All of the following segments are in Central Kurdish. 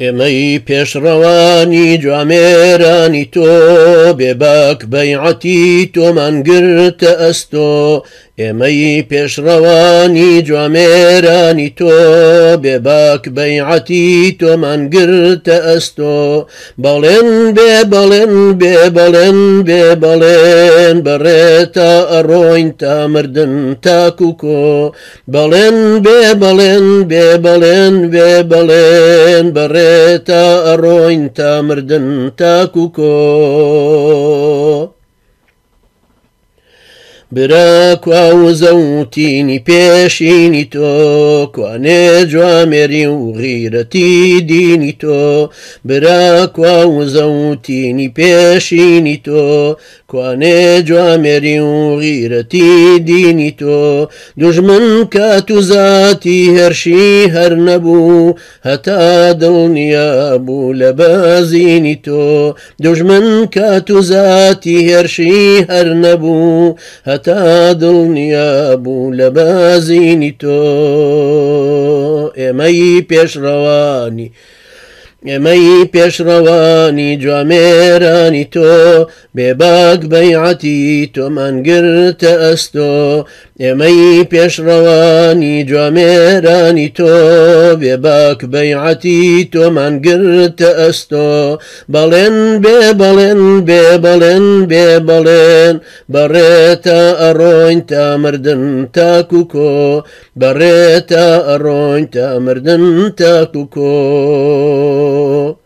ئێمەی پێشڕەوانی جوامێرانی تۆ بێباک بەیعەتی تۆمانگرتە ئەستۆ ئێمەی پێشڕەوانی جوامێرانی تۆ بێباک بەیعەتی تۆمان گرتە ئەستۆ بەڵێن بێ بەڵێن بێ بەڵێن بێ بەڵێن بەڕێتە ئەڕۆین تا مردن تاکو کۆ بەڵێن بێ بەڵێن بێ بەڵێن بێ بەڵێن بەڕێتە ئەڕۆین تا مردن تاکو کۆ براکوا و زەوتینی پێشینی تۆ کوانێ جوامێری و غیرەتی دینی تۆ براکوا و زەوتینی پێشینی تۆ کوانێ جوامێری و غیرەتی دینی تۆ دژمن کات و زاتی هەرشی هەر نەبوو هەتا دڵنیا بوو لە بەزینی تۆ دژمن کات و زاتی هێرشی هەر نەبوو هەتا دڵنیا بوو لە بەزینی تۆ ئێمەی پێشڕەوانی. ئێمەی پێشڕەوانی جوامێرانی تۆ بێباک بەیعەتی تۆمانگرتە ئەستۆ ئێمەی پێشڕەوانی جوامێرانی تۆ بێباک بەیعەتی تۆمانگرتە ئەستۆ بەڵێن بێ بەڵێن بێ بەڵێن بێ بەڵێن بەڕێتە ئەڕۆین تا مردن تاکوکۆ بەڕێتە ئەڕۆین تا مردن تاکوکۆ ー。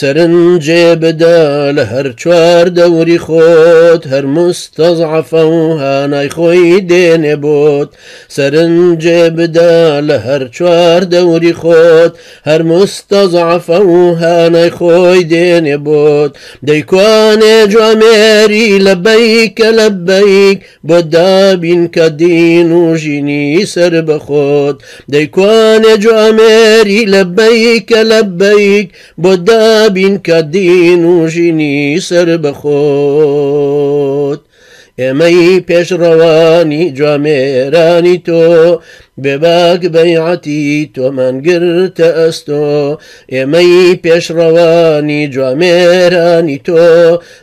سرنجێ بدە لە هەر چوار دەوری خود هر مستضعف و هانای خۆی دێنێ بود سرنجێ بدە لە هەر چوار دەوری خود هر مستضعف و هانای خۆی دێنێ بود دەیکوانێ جوامێری لە بیکە بدا بیک بۆ و ژینی سر بخود دەیکوانێ جوامێری لە بیکە بدا بن كدين وجني سربخوت ئێمەی پێشڕەوانی جوامێرانی تۆ بێباک بەیعەتی تۆمانگرتە ئەستۆ ئێمەی پێشڕەوانی جوامێرانی تۆ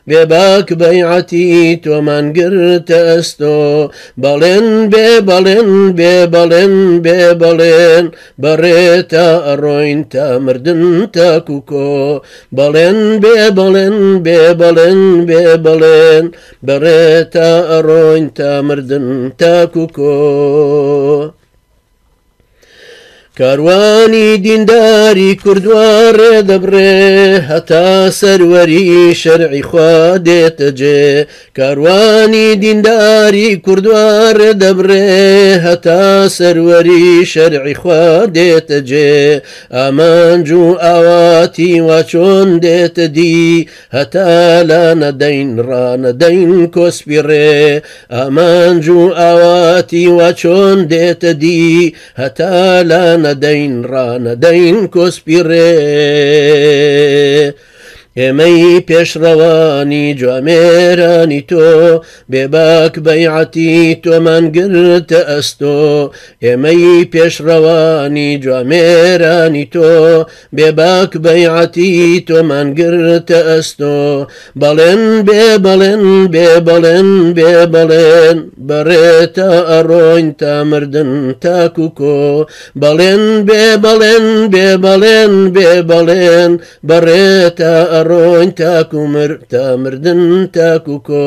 بێباک بەیعەتی تۆمانگرتە ئەستۆ بەڵێن بێ بەڵێن بێ بەڵێن بێ بەڵێن بەڕێ تا ئەڕۆین تا مردن تاکوکۆ بەڵێن بێ بەڵێن بێ بەڵێن بێ بەڵێن بەڕێ تا تا أروين تا مردن تا كوكو کاروانی دینداری کوردوە ڕێدەبڕێ هەتا سەروەری شەرعی خوا دێتە جێ کاروانی دینداری کوردوە ڕێدەبڕێ هەتا شرع شەرعی خوا دێتە جێ ئامانج و ئاواتی واچۆن دێتە دی هەتا لا نەدەین ڕانەدەین کۆسپیڕێ ئامانج و ئاواتی واچۆن دێتە دی هەتا لا نە rana dein, rana dein, cospire. ئێمەی پێشڕەوانی جوامێرانی تۆ بێباک بەیعەتی تۆمان گرتە ئەستۆ ئێمەی پێشڕەوانی جوامێرانی تۆ بێباک بەیعەتی تۆمان گرتە ئەستۆ بەڵێن بێ بەڵێن بێ بەڵێن بێ بەڵێن بەڕێتە ئەڕۆین تا مردن تاکو کۆ بەڵێن بێ بەڵێن بێ بەڵێن بێ بەڵێن بەڕێتە ئە أروين تا مر تا مردن تا کوکۆ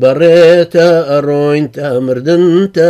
بەڕێ تا ئەڕۆین تا مردن تا